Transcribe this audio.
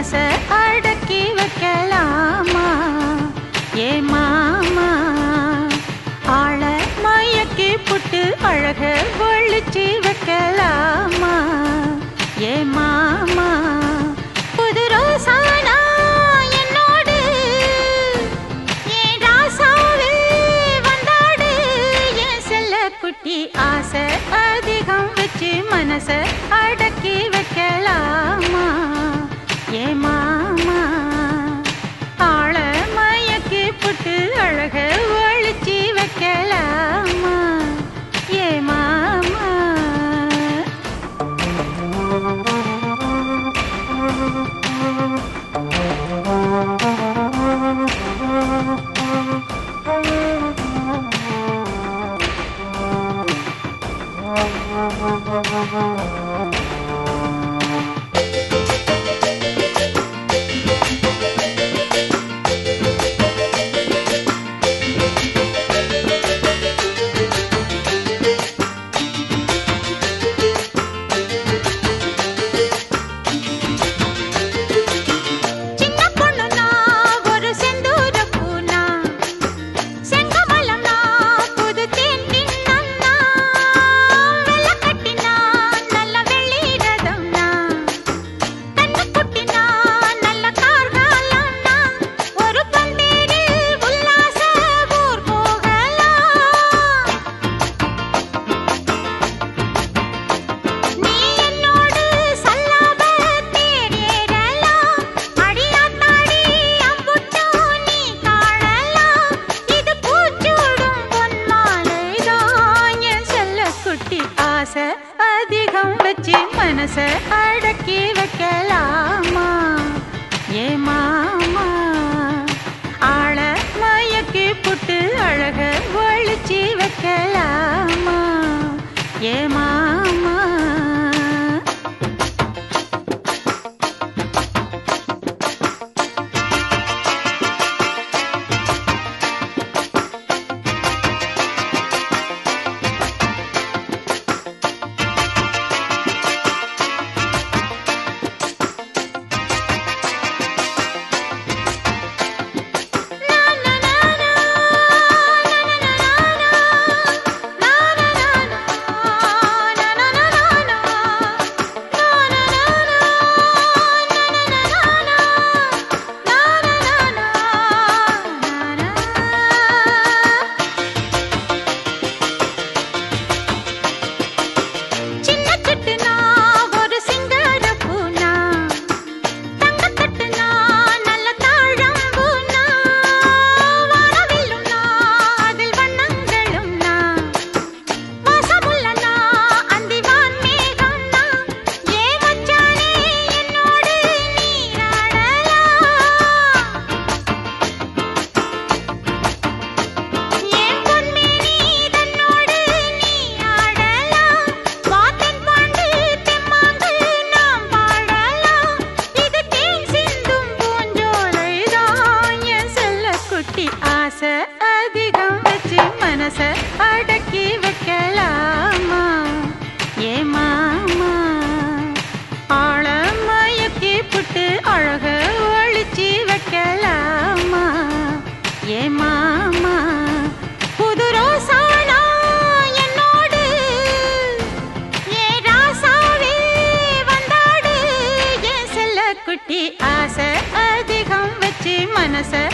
மனச அடக்கி வைக்கலாமா? ஏ மாமா ஆள மயக்கி புட்டு அழக ஒழிச்சு வைக்கலாமா? ஏ மாமா புது ரோசானா குட்டி ஆசை அதிகம் வச்சு மனசை ஆசை அதிகம் வச்சு மனச அடக்கி வைக்கலாமா? ஏ மாமா ஆள மயக்கி புட்டு அழக ஒழிச்சு வைக்கலாமா? ஏமா மனச அடக்கி வைக்கலாமா? ஏ மாமா ஆழ மயக்கி புட்டு அழக ஒழிச்சு வைக்கலாமா? ஏ மாமா புது ரோசானா என்னோடு? ஏ ராசாவே வந்தாடு? என் செல்ல குட்டி ஆசை அதிகம் வச்சு மனசை